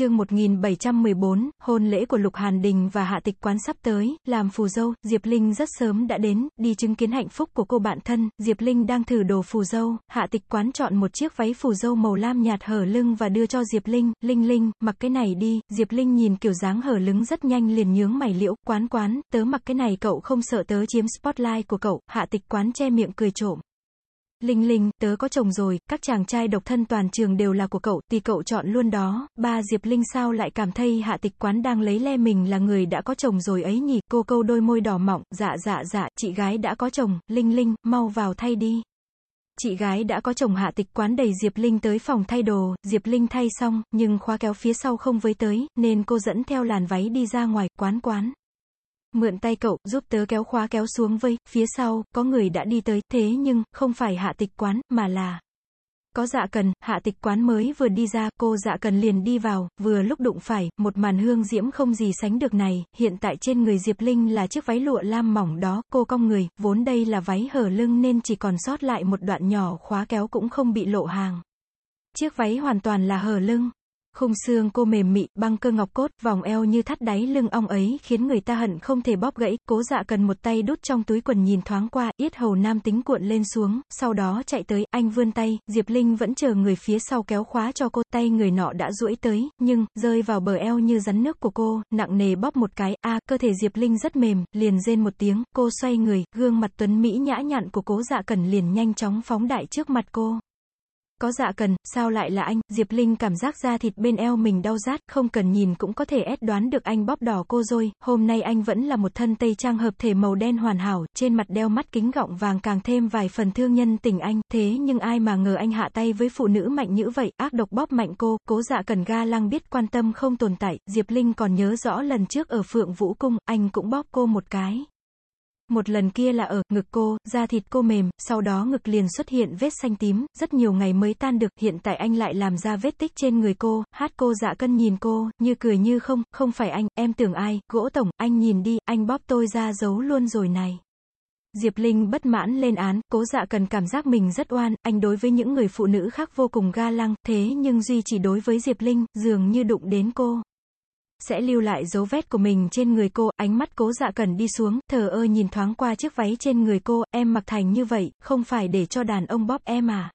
chương 1714, hôn lễ của Lục Hàn Đình và Hạ Tịch Quán sắp tới, làm phù dâu, Diệp Linh rất sớm đã đến, đi chứng kiến hạnh phúc của cô bạn thân, Diệp Linh đang thử đồ phù dâu, Hạ Tịch Quán chọn một chiếc váy phù dâu màu lam nhạt hở lưng và đưa cho Diệp Linh, Linh Linh, mặc cái này đi, Diệp Linh nhìn kiểu dáng hở lưng rất nhanh liền nhướng mày liễu, quán quán, tớ mặc cái này cậu không sợ tớ chiếm spotlight của cậu, Hạ Tịch Quán che miệng cười trộm. Linh Linh, tớ có chồng rồi, các chàng trai độc thân toàn trường đều là của cậu, thì cậu chọn luôn đó, ba Diệp Linh sao lại cảm thấy hạ tịch quán đang lấy le mình là người đã có chồng rồi ấy nhỉ, cô câu đôi môi đỏ mọng, dạ dạ dạ, chị gái đã có chồng, Linh Linh, mau vào thay đi. Chị gái đã có chồng hạ tịch quán đẩy Diệp Linh tới phòng thay đồ, Diệp Linh thay xong, nhưng khóa kéo phía sau không với tới, nên cô dẫn theo làn váy đi ra ngoài, quán quán. Mượn tay cậu, giúp tớ kéo khóa kéo xuống vây, phía sau, có người đã đi tới, thế nhưng, không phải hạ tịch quán, mà là... Có dạ cần, hạ tịch quán mới vừa đi ra, cô dạ cần liền đi vào, vừa lúc đụng phải, một màn hương diễm không gì sánh được này, hiện tại trên người Diệp Linh là chiếc váy lụa lam mỏng đó, cô cong người, vốn đây là váy hở lưng nên chỉ còn sót lại một đoạn nhỏ khóa kéo cũng không bị lộ hàng. Chiếc váy hoàn toàn là hở lưng. Khung xương cô mềm mị, băng cơ ngọc cốt, vòng eo như thắt đáy lưng ong ấy khiến người ta hận không thể bóp gãy, cố dạ cần một tay đút trong túi quần nhìn thoáng qua, yết hầu nam tính cuộn lên xuống, sau đó chạy tới, anh vươn tay, Diệp Linh vẫn chờ người phía sau kéo khóa cho cô, tay người nọ đã duỗi tới, nhưng, rơi vào bờ eo như rắn nước của cô, nặng nề bóp một cái, a cơ thể Diệp Linh rất mềm, liền rên một tiếng, cô xoay người, gương mặt tuấn Mỹ nhã nhặn của cố dạ cần liền nhanh chóng phóng đại trước mặt cô. Có dạ cần, sao lại là anh, Diệp Linh cảm giác da thịt bên eo mình đau rát, không cần nhìn cũng có thể ép đoán được anh bóp đỏ cô rồi, hôm nay anh vẫn là một thân tây trang hợp thể màu đen hoàn hảo, trên mặt đeo mắt kính gọng vàng càng thêm vài phần thương nhân tình anh, thế nhưng ai mà ngờ anh hạ tay với phụ nữ mạnh như vậy, ác độc bóp mạnh cô, cố dạ cần ga lăng biết quan tâm không tồn tại, Diệp Linh còn nhớ rõ lần trước ở Phượng Vũ Cung, anh cũng bóp cô một cái. Một lần kia là ở ngực cô, da thịt cô mềm, sau đó ngực liền xuất hiện vết xanh tím, rất nhiều ngày mới tan được, hiện tại anh lại làm ra vết tích trên người cô, hát cô dạ cân nhìn cô, như cười như không, không phải anh, em tưởng ai, gỗ tổng, anh nhìn đi, anh bóp tôi ra giấu luôn rồi này. Diệp Linh bất mãn lên án, cố dạ cần cảm giác mình rất oan, anh đối với những người phụ nữ khác vô cùng ga lăng, thế nhưng duy chỉ đối với Diệp Linh, dường như đụng đến cô sẽ lưu lại dấu vết của mình trên người cô, ánh mắt cố dạ cần đi xuống, thờ ơ nhìn thoáng qua chiếc váy trên người cô, em mặc thành như vậy, không phải để cho đàn ông bóp em à.